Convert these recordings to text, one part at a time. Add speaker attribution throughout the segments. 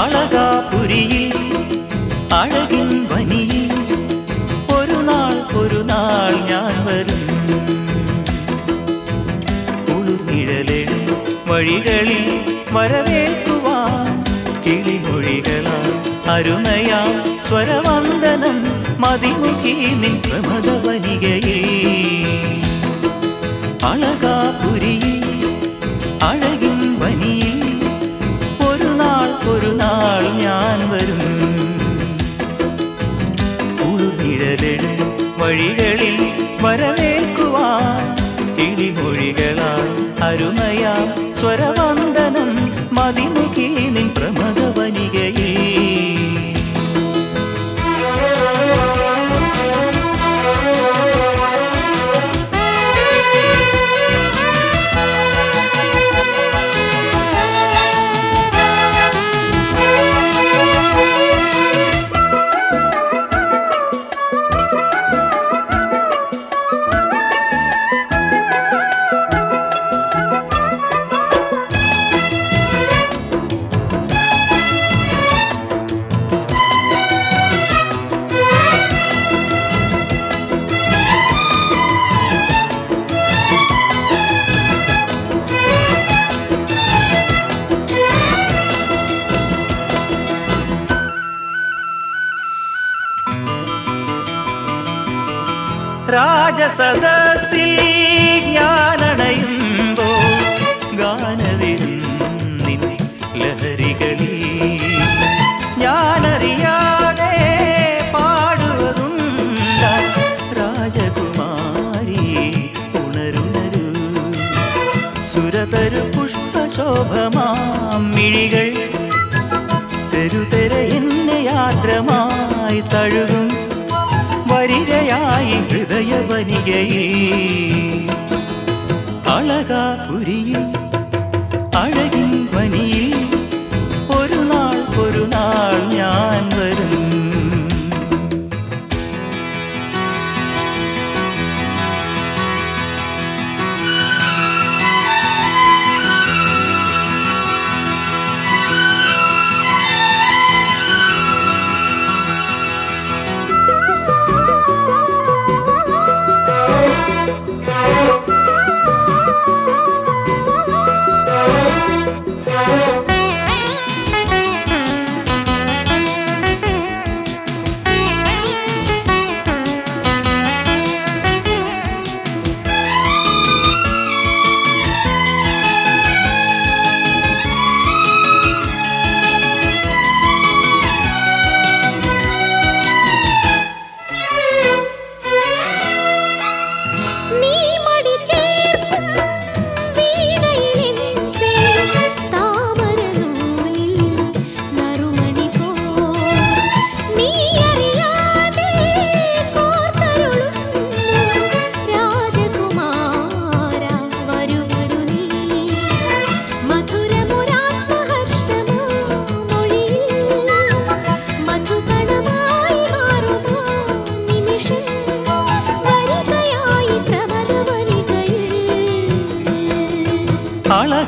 Speaker 1: അളകാപുരിയിൽ അഴകിൻ വനിയിൽ ഒരു നാൾ ഒരു നാൾ ഞാൻ വരും. കുളിർനിഴലിൽ വഴികളിൽ വരവേൽക്കുവാൻ കിളിമൊഴികളാൽ അരുമയാ സ്വരവന്ദനം മതിമുഖി നിൻ പ്രമദവനികയിൽ വഴികളിൽ രാജസദസ്സിൽ ഞാനണയുമ്പോ ഗാനവിരുന്നിൻ ലഹരികളിൽ ഞാനറിയാതെ പാടുവതുണ്ട. രാജകുമാരി ഉണരുണരു. സുരതരു പുഷ്പശോഭമാം മിഴികൾ. തെരുതെര എന്നെ യാത്രമായി തഴുകും. വരികയായി
Speaker 2: உடையவனிகையே அழகா புரியும்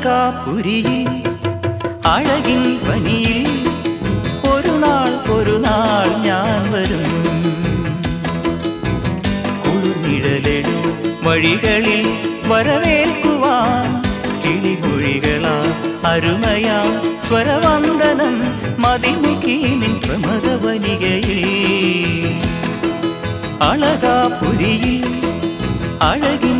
Speaker 1: അളകാപുരിയിൽ അഴകിൻ പനിയിൽ ഒരു നാൾ ഒരു നാൾ ഞാൻ വരും കുളിർനിഴലെഴും വഴികളിൽ വരവേൽക്കുവാൻ കിളിമൊഴികളാ അരുമയാ സ്വരവന്ദനം മതിമുഖി നിൻ പ്രമദവനികയിൽ അളകാപുരിയിൽ അഴകിൻ